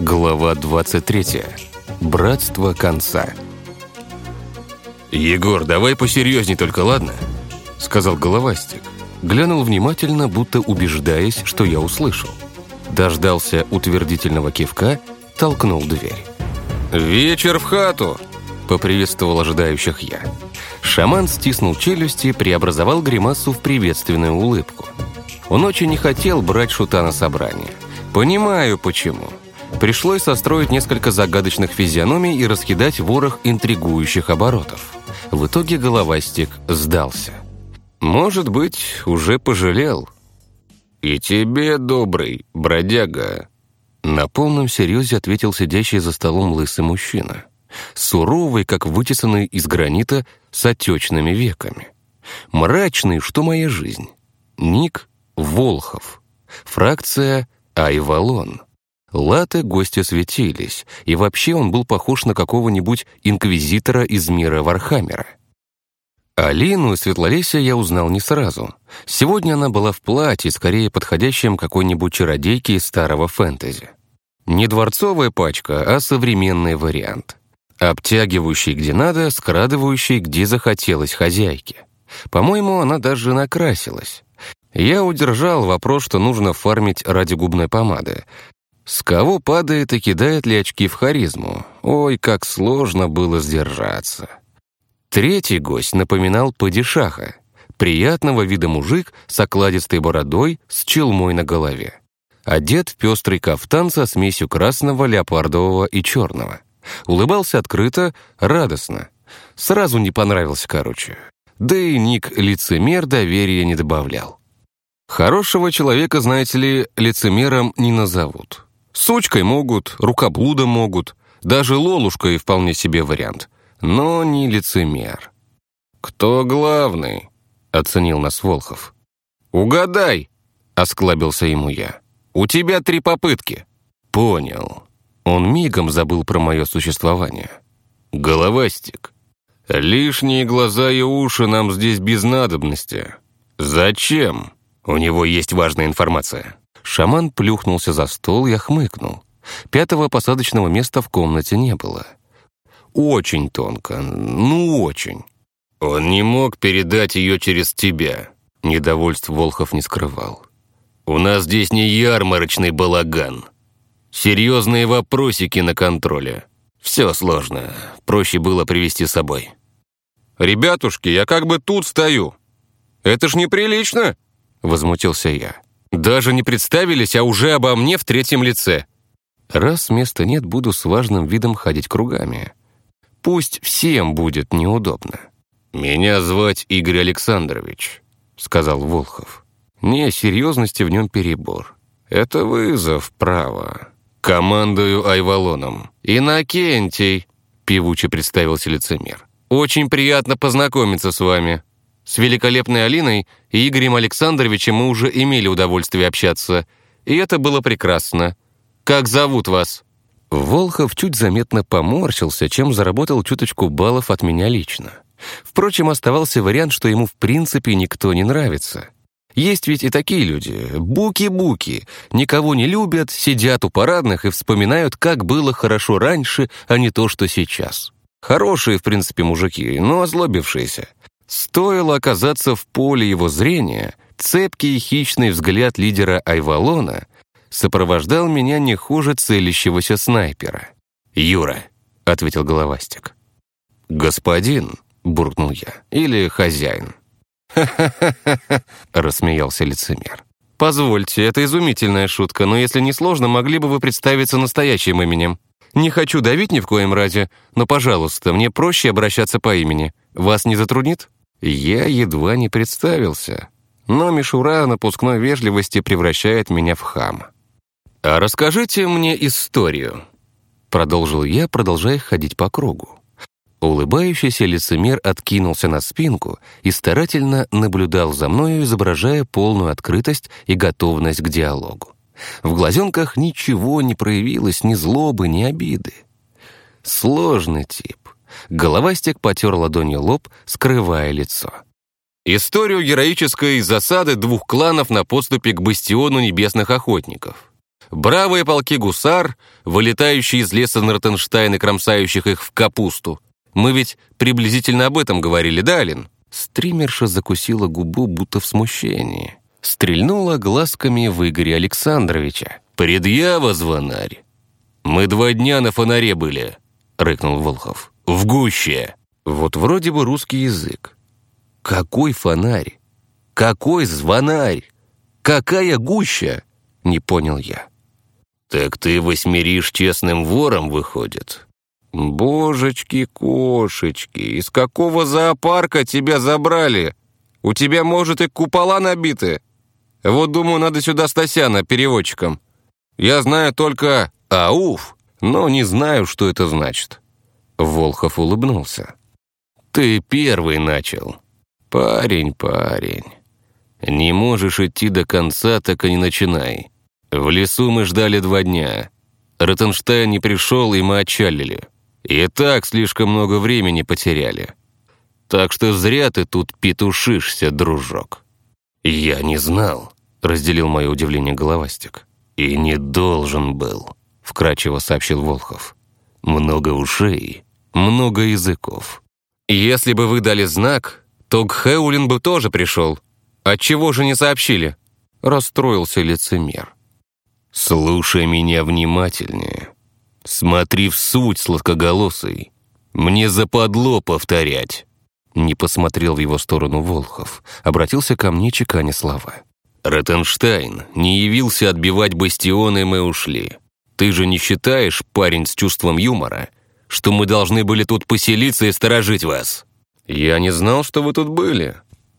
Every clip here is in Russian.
Глава 23. Братство конца. «Егор, давай посерьезней только, ладно?» Сказал головастик. Глянул внимательно, будто убеждаясь, что я услышал. Дождался утвердительного кивка, толкнул дверь. «Вечер в хату!» — поприветствовал ожидающих я. Шаман стиснул челюсти, преобразовал гримасу в приветственную улыбку. Он очень не хотел брать шута на собрание. Понимаю, почему. Пришлось состроить несколько загадочных физиономий и раскидать ворох интригующих оборотов. В итоге головастик сдался. Может быть, уже пожалел. «И тебе, добрый, бродяга!» На полном серьезе ответил сидящий за столом лысый мужчина. Суровый, как вытесанный из гранита, с отечными веками. Мрачный, что моя жизнь. Ник Волхов. Фракция Айвалон. Латы гостя светились, и вообще он был похож на какого-нибудь инквизитора из мира Вархаммера. Алину Светлолесия я узнал не сразу. Сегодня она была в платье, скорее подходящем какой-нибудь чародейке из старого фэнтези. Не дворцовая пачка, а современный вариант. Обтягивающий где надо, скрадывающий где захотелось хозяйке. По-моему, она даже накрасилась. Я удержал вопрос, что нужно фармить ради губной помады. С кого падает и кидает ли очки в харизму? Ой, как сложно было сдержаться. Третий гость напоминал падишаха. Приятного вида мужик с окладистой бородой, с челмой на голове. Одет в пестрый кафтан со смесью красного, леопардового и черного. Улыбался открыто, радостно. Сразу не понравился, короче. Да и ник лицемер доверия не добавлял. Хорошего человека, знаете ли, лицемером не назовут. Сучкой могут, рукоблудом могут, даже лолушкой вполне себе вариант. Но не лицемер. «Кто главный?» — оценил нас Волхов. «Угадай!» — осклабился ему я. «У тебя три попытки». «Понял». Он мигом забыл про мое существование. «Головастик, лишние глаза и уши нам здесь без надобности. Зачем?» «У него есть важная информация». Шаман плюхнулся за стол, я хмыкнул. Пятого посадочного места в комнате не было. Очень тонко, ну очень. Он не мог передать ее через тебя. Недовольств Волхов не скрывал. У нас здесь не ярмарочный балаган. Серьезные вопросики на контроле. Все сложно. Проще было привести с собой. «Ребятушки, я как бы тут стою. Это ж неприлично!» Возмутился я. «Даже не представились, а уже обо мне в третьем лице». Раз места нет, буду с важным видом ходить кругами. Пусть всем будет неудобно. «Меня звать Игорь Александрович», — сказал Волхов. «Не, серьезности в нем перебор. Это вызов, право. Командую Айвалоном. Иннокентий», — певуче представился лицемер. «Очень приятно познакомиться с вами. С великолепной Алиной и Игорем Александровичем мы уже имели удовольствие общаться, и это было прекрасно. Как зовут вас?» Волхов чуть заметно поморщился, чем заработал чуточку баллов от меня лично. Впрочем, оставался вариант, что ему в принципе никто не нравится. Есть ведь и такие люди, буки-буки, никого не любят, сидят у парадных и вспоминают, как было хорошо раньше, а не то, что сейчас. Хорошие, в принципе, мужики, но озлобившиеся. Стоило оказаться в поле его зрения, цепкий и хищный взгляд лидера Айвалона сопровождал меня не хуже целящегося снайпера. «Юра», — ответил Головастик. «Господин», — буркнул я, — «или хозяин». «Ха-ха-ха-ха», — рассмеялся лицемер. «Позвольте, это изумительная шутка, но если не сложно, могли бы вы представиться настоящим именем? Не хочу давить ни в коем разе, но, пожалуйста, мне проще обращаться по имени. Вас не затруднит?» Я едва не представился, но мишура напускной вежливости превращает меня в хама. «А расскажите мне историю», — продолжил я, продолжая ходить по кругу. Улыбающийся лицемер откинулся на спинку и старательно наблюдал за мною, изображая полную открытость и готовность к диалогу. В глазенках ничего не проявилось, ни злобы, ни обиды. Сложный тип. Головастик потер ладонью лоб, скрывая лицо. Историю героической засады двух кланов на подступе к бастиону небесных охотников. бравые полки гусар, вылетающие из леса Нортенштайн и кромсающих их в капусту. Мы ведь приблизительно об этом говорили, да, Алин?» Стримерша закусила губу, будто в смущении. Стрельнула глазками в Игоря Александровича. «Предъява, звонарь!» «Мы два дня на фонаре были», — рыкнул Волхов. «В гуще!» Вот вроде бы русский язык. Какой фонарь? Какой звонарь? Какая гуща? Не понял я. Так ты восьмеришь честным вором, выходит? Божечки-кошечки, из какого зоопарка тебя забрали? У тебя, может, и купола набиты? Вот, думаю, надо сюда Стасяна переводчиком. Я знаю только «ауф», но не знаю, что это значит». Волхов улыбнулся. «Ты первый начал. Парень, парень. Не можешь идти до конца, так и не начинай. В лесу мы ждали два дня. Ротенштайн не пришел, и мы отчалили. И так слишком много времени потеряли. Так что зря ты тут петушишься, дружок». «Я не знал», — разделил мое удивление головастик. «И не должен был», — вкратчиво сообщил Волхов. «Много ушей, много языков. Если бы вы дали знак, то Гхеулин бы тоже пришел. Отчего же не сообщили?» Расстроился лицемер. «Слушай меня внимательнее. Смотри в суть, сладкоголосый. Мне западло повторять». Не посмотрел в его сторону Волхов. Обратился ко мне, чеканя слова. «Ротенштайн не явился отбивать бастионы, мы ушли. Ты же не считаешь, парень с чувством юмора, что мы должны были тут поселиться и сторожить вас». «Я не знал, что вы тут были.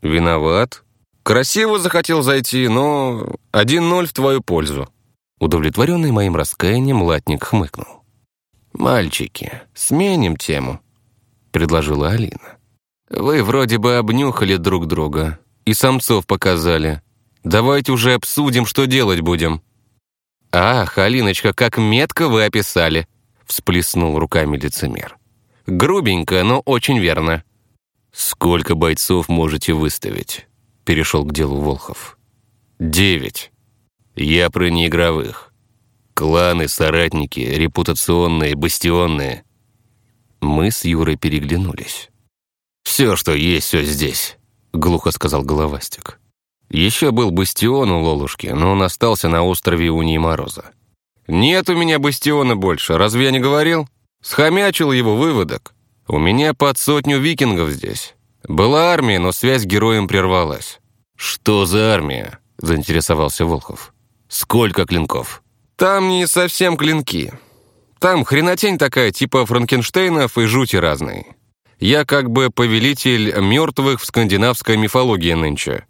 Виноват. Красиво захотел зайти, но один ноль в твою пользу». Удовлетворенный моим раскаянием, латник хмыкнул. «Мальчики, сменим тему», — предложила Алина. «Вы вроде бы обнюхали друг друга и самцов показали. Давайте уже обсудим, что делать будем». «Ах, Алиночка, как метко вы описали», всплеснул руками лицемер. «Грубенько, но очень верно». «Сколько бойцов можете выставить?» Перешел к делу Волхов. «Девять. Я про неигровых. Кланы, соратники, репутационные, бастионные». Мы с Юрой переглянулись. «Все, что есть, все здесь», — глухо сказал Головастик. «Еще был бастион у Лолушки, но он остался на острове Унии Мороза. «Нет у меня бастиона больше, разве я не говорил?» Схомячил его выводок. «У меня под сотню викингов здесь. Была армия, но связь с героем прервалась». «Что за армия?» – заинтересовался Волхов. «Сколько клинков?» «Там не совсем клинки. Там хренотень такая, типа Франкенштейнов и жути разные. Я как бы повелитель мертвых в скандинавской мифологии нынче.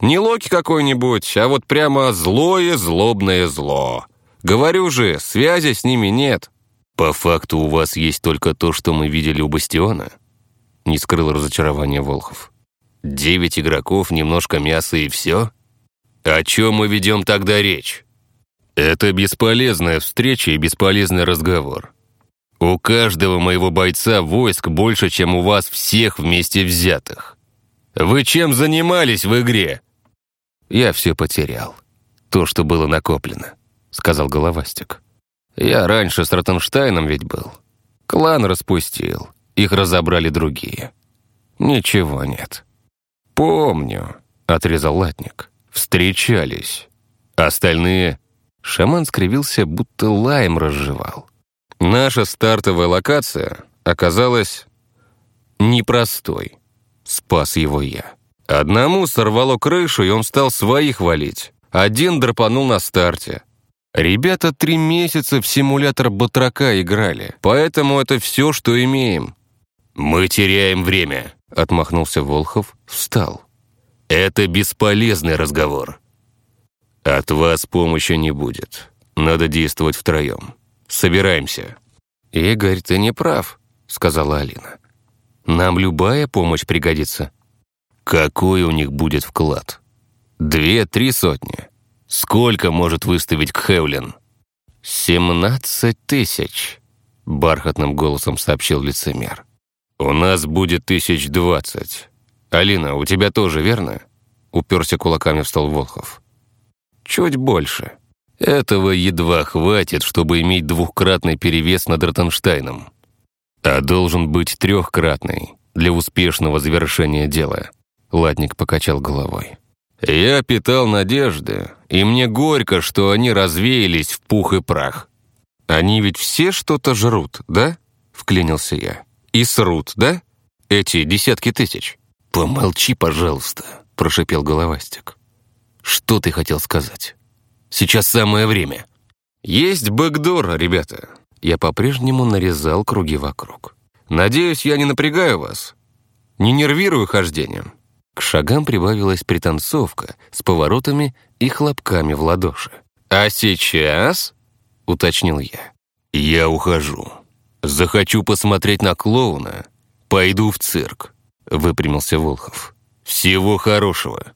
Не Локи какой-нибудь, а вот прямо злое злобное зло. Говорю же, связи с ними нет. По факту у вас есть только то, что мы видели у Бастиона. Не скрыл разочарование Волхов. Девять игроков, немножко мяса и все? О чем мы ведем тогда речь? Это бесполезная встреча и бесполезный разговор. У каждого моего бойца войск больше, чем у вас всех вместе взятых. Вы чем занимались в игре? Я все потерял. То, что было накоплено сказал Головастик. «Я раньше с Ротенштайном ведь был. Клан распустил, их разобрали другие. Ничего нет». «Помню», — отрезал Латник. «Встречались. Остальные...» Шаман скривился, будто лаем разжевал. «Наша стартовая локация оказалась непростой. Спас его я. Одному сорвало крышу, и он стал своих валить. Один драпанул на старте. Ребята три месяца в симулятор батрака играли, поэтому это все, что имеем». «Мы теряем время», — отмахнулся Волхов, встал. «Это бесполезный разговор. От вас помощи не будет. Надо действовать втроем. Собираемся». «Игорь, ты не прав», — сказала Алина. «Нам любая помощь пригодится». «Какой у них будет вклад?» «Две-три сотни. Сколько может выставить Кхевлин?» «Семнадцать тысяч», — бархатным голосом сообщил лицемер. «У нас будет тысяч двадцать. Алина, у тебя тоже, верно?» Уперся кулаками в стол Волхов. «Чуть больше. Этого едва хватит, чтобы иметь двухкратный перевес над Ротенштейном. А должен быть трехкратный для успешного завершения дела. Латник покачал головой. Я питал надежды, и мне горько, что они развеялись в пух и прах. Они ведь все что-то жрут, да? Вклинился я. И срут, да? Эти десятки тысяч. Помолчи, пожалуйста, прошипел головастик. Что ты хотел сказать? Сейчас самое время. Есть бэкдор, ребята. Я по-прежнему нарезал круги вокруг. Надеюсь, я не напрягаю вас. Не нервирую хождением. К шагам прибавилась пританцовка с поворотами и хлопками в ладоши. «А сейчас?» — уточнил я. «Я ухожу. Захочу посмотреть на клоуна. Пойду в цирк», — выпрямился Волхов. «Всего хорошего».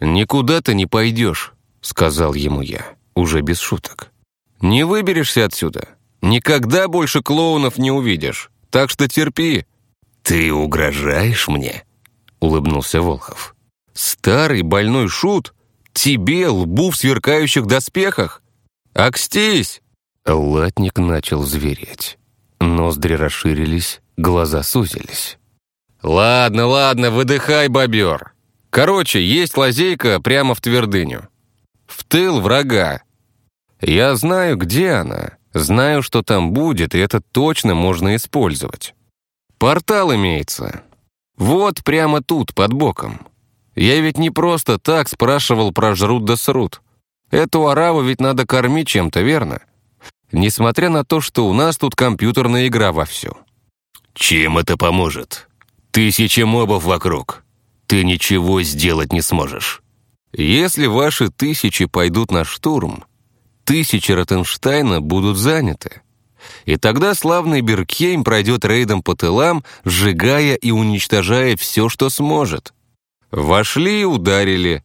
«Никуда ты не пойдешь», — сказал ему я, уже без шуток. «Не выберешься отсюда. Никогда больше клоунов не увидишь. Так что терпи». «Ты угрожаешь мне?» — улыбнулся Волхов. «Старый больной шут? Тебе, лбу в сверкающих доспехах? Акстись!» Латник начал звереть. Ноздри расширились, глаза сузились. «Ладно, ладно, выдыхай, бобер. Короче, есть лазейка прямо в твердыню. В тыл врага. Я знаю, где она, знаю, что там будет, и это точно можно использовать. Портал имеется. Вот прямо тут, под боком. Я ведь не просто так спрашивал про жрут да срут. Эту ораву ведь надо кормить чем-то, верно? Несмотря на то, что у нас тут компьютерная игра вовсю. Чем это поможет? Тысячи мобов вокруг. Ты ничего сделать не сможешь. Если ваши тысячи пойдут на штурм, тысячи Ротенштейна будут заняты. И тогда славный Беркейм пройдет рейдом по тылам, сжигая и уничтожая все, что сможет. Вошли и ударили.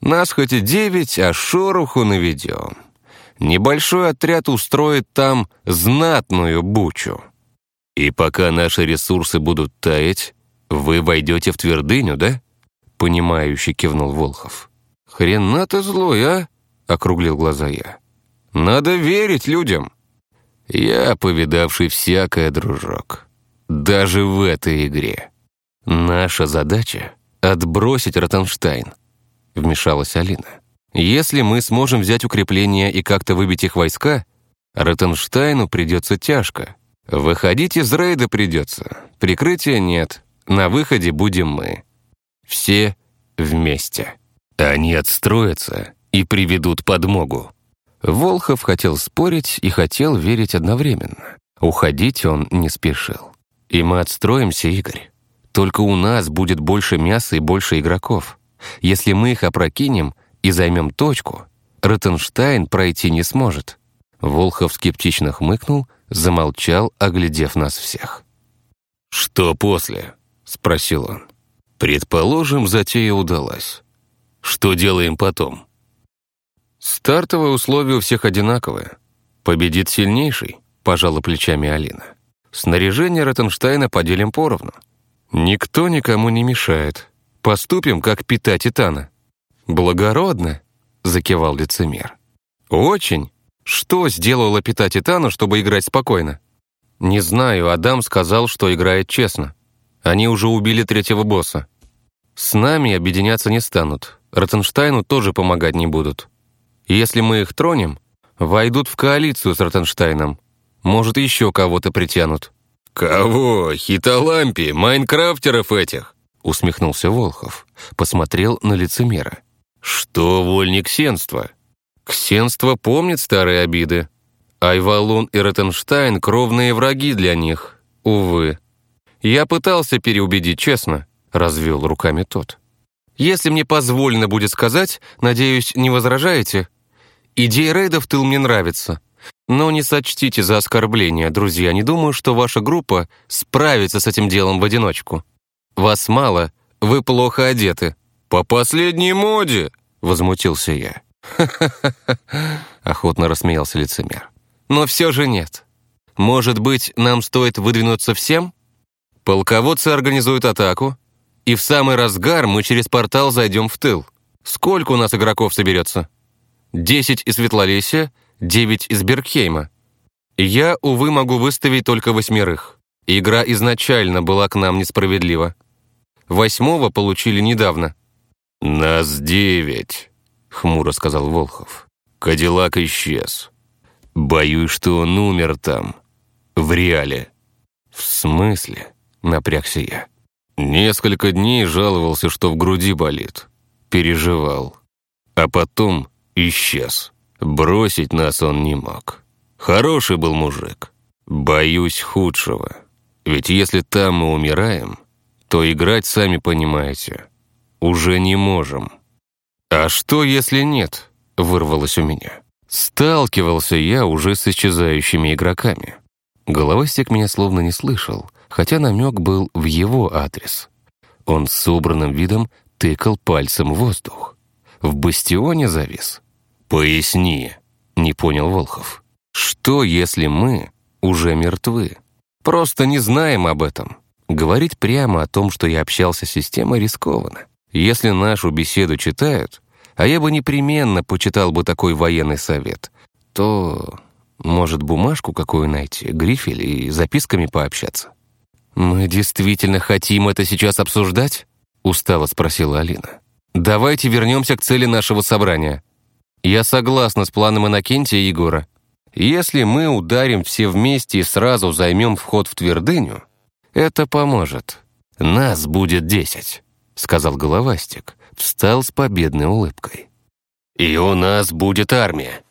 Нас хоть и девять, а шороху наведем. Небольшой отряд устроит там знатную бучу. И пока наши ресурсы будут таять, вы войдете в твердыню, да? Понимающе кивнул Волхов. «Хрена ты злой, а?» — округлил глаза я. «Надо верить людям!» «Я повидавший всякое, дружок. Даже в этой игре. Наша задача — отбросить Ротенштайн», — вмешалась Алина. «Если мы сможем взять укрепления и как-то выбить их войска, Ротенштайну придется тяжко. Выходить из рейда придется. Прикрытия нет. На выходе будем мы. Все вместе». Они отстроятся и приведут подмогу. Волхов хотел спорить и хотел верить одновременно. Уходить он не спешил. И мы отстроимся, Игорь. Только у нас будет больше мяса и больше игроков. Если мы их опрокинем и займем точку, Ротенштайн пройти не сможет. Волхов скептично хмыкнул, замолчал, оглядев нас всех. «Что после?» — спросил он. «Предположим, затея удалась. Что делаем потом? Стартовые условия у всех одинаковые. Победит сильнейший, пожала плечами Алина. Снаряжение Ротенштейна поделим поровну. Никто никому не мешает. Поступим, как пита Титана. Благородно, закивал лицемер. Очень. Что сделала пита Титана, чтобы играть спокойно? Не знаю, Адам сказал, что играет честно. Они уже убили третьего босса. С нами объединяться не станут. Ротенштайну тоже помогать не будут. Если мы их тронем, войдут в коалицию с Ротенштайном. Может, еще кого-то притянут». «Кого? Хитолампи? Майнкрафтеров этих?» усмехнулся Волхов. Посмотрел на лицемера. «Что вольник сенства? Ксенство помнит старые обиды. Айвалун и Ротенштайн — кровные враги для них. Увы. Я пытался переубедить, честно», — развел руками тот. Если мне позволено будет сказать, надеюсь, не возражаете? Идея рейда в тыл мне нравится. Но не сочтите за оскорбление, друзья. Не думаю, что ваша группа справится с этим делом в одиночку. Вас мало, вы плохо одеты. По последней моде, возмутился я. «Ха-ха-ха!» — охотно рассмеялся лицемер. «Но все же нет. Может быть, нам стоит выдвинуться всем? Полководцы организуют атаку, и в самый разгар мы через портал зайдем в тыл. Сколько у нас игроков соберется?» 10 из Светлолесья, 9 из Бергхейма. Я, увы, могу выставить только восьмерых. Игра изначально была к нам несправедлива. Восьмого получили недавно». «Нас девять», — хмуро сказал Волхов. «Кадиллак исчез. Боюсь, что он умер там, в реале». «В смысле?» — напрягся я. Несколько дней жаловался, что в груди болит. Переживал. А потом исчез. Бросить нас он не мог. Хороший был мужик. Боюсь худшего. Ведь если там мы умираем, то играть, сами понимаете, уже не можем. «А что, если нет?» — вырвалось у меня. Сталкивался я уже с исчезающими игроками. Головастик меня словно не слышал, хотя намек был в его адрес. Он с собранным видом тыкал пальцем в воздух. В бастионе завис. «Поясни», — не понял Волхов. «Что, если мы уже мертвы? Просто не знаем об этом. Говорить прямо о том, что я общался с системой, рискованно. Если нашу беседу читают, а я бы непременно почитал бы такой военный совет, то, может, бумажку какую найти, грифель и записками пообщаться. «Мы действительно хотим это сейчас обсуждать?» — устало спросила Алина. «Давайте вернемся к цели нашего собрания. Я согласна с планом Иннокентия и Егора. Если мы ударим все вместе и сразу займем вход в твердыню, это поможет. Нас будет десять» сказал Головастик, встал с победной улыбкой. «И у нас будет армия».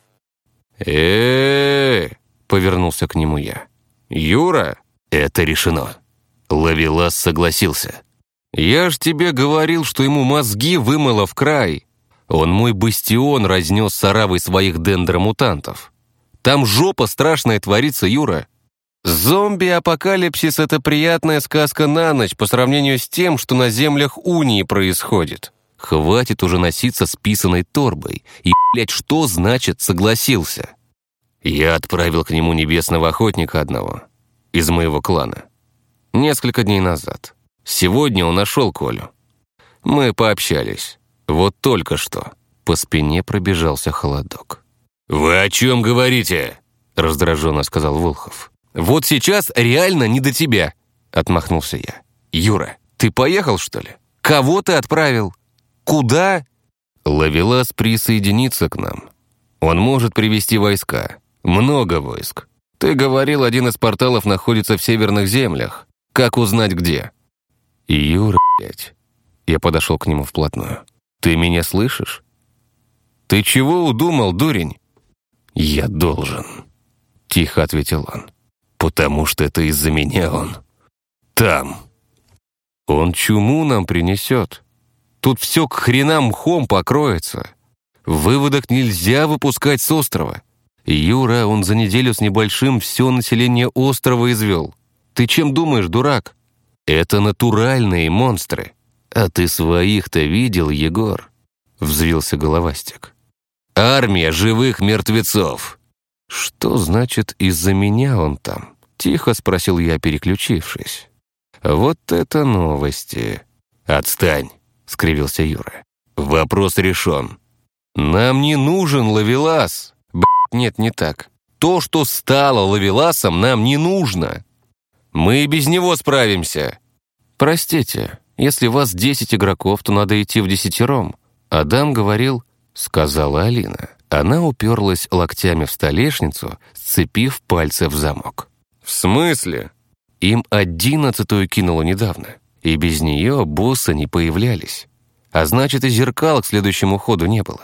э повернулся к нему я. «Юра?» «Это решено». Лавелас согласился. «Я ж тебе говорил, что ему мозги вымыло в край. Он мой бастион разнес с оравой своих дендромутантов. Там жопа страшная творится, Юра. Зомби-апокалипсис — это приятная сказка на ночь по сравнению с тем, что на землях Унии происходит. Хватит уже носиться с писаной торбой. И, блядь, что значит «согласился»? Я отправил к нему небесного охотника одного из моего клана. Несколько дней назад. Сегодня он нашел Колю. Мы пообщались. Вот только что. По спине пробежался холодок. «Вы о чем говорите?» раздраженно сказал Волхов. «Вот сейчас реально не до тебя», — отмахнулся я. «Юра, ты поехал, что ли? Кого ты отправил? Куда?» Лавелас присоединится к нам. Он может привести войска. Много войск. Ты говорил, один из порталов находится в северных землях. Как узнать, где?» «Юра, блядь». Я подошел к нему вплотную. «Ты меня слышишь?» «Ты чего удумал, дурень?» «Я должен», — тихо ответил он потому что это из-за меня он там. Он чуму нам принесет. Тут все к хренам мхом покроется. Выводок нельзя выпускать с острова. Юра, он за неделю с небольшим все население острова извел. Ты чем думаешь, дурак? Это натуральные монстры. А ты своих-то видел, Егор? Взвился головастик. Армия живых мертвецов. «Что значит из-за меня он там?» — тихо спросил я, переключившись. «Вот это новости!» «Отстань!» — скривился Юра. «Вопрос решен». «Нам не нужен ловелас!» Нет, не так. То, что стало ловеласом, нам не нужно. Мы без него справимся. Простите, если вас десять игроков, то надо идти в десятером. Адам говорил, сказала Алина. Она уперлась локтями в столешницу, сцепив пальцы в замок. «В смысле?» Им одиннадцатую кинуло недавно, и без нее боссы не появлялись. А значит, и зеркал к следующему ходу не было.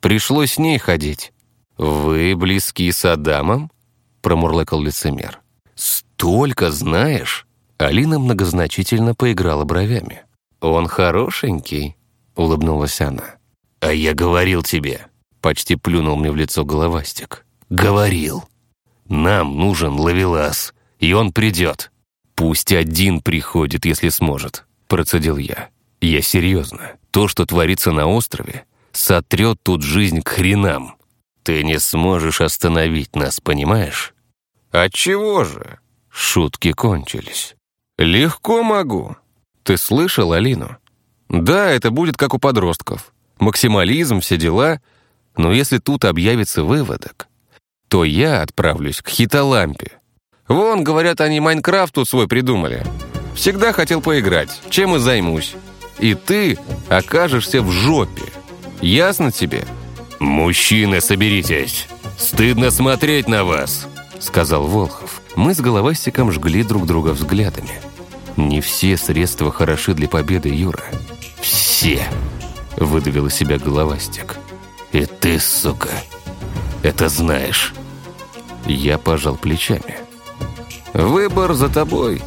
Пришлось с ней ходить. «Вы близки с Адамом?» — промурлыкал лицемер. «Столько знаешь?» Алина многозначительно поиграла бровями. «Он хорошенький», — улыбнулась она. «А я говорил тебе», Почти плюнул мне в лицо головастик. «Говорил. Нам нужен ловелас, и он придет». «Пусть один приходит, если сможет», — процедил я. «Я серьезно. То, что творится на острове, сотрет тут жизнь к хренам. Ты не сможешь остановить нас, понимаешь?» «Отчего же?» Шутки кончились. «Легко могу. Ты слышал Алину?» «Да, это будет как у подростков. Максимализм, все дела, Но если тут объявится выводок, то я отправлюсь к хитолампе. Вон, говорят, они Майнкрафт тут свой придумали. Всегда хотел поиграть, чем и займусь. И ты окажешься в жопе. Ясно тебе?» «Мужчины, соберитесь! Стыдно смотреть на вас!» Сказал Волхов. Мы с Головастиком жгли друг друга взглядами. Не все средства хороши для победы, Юра. «Все!» Выдавил из себя Головастик. «И ты, сука, это знаешь!» Я пожал плечами. «Выбор за тобой.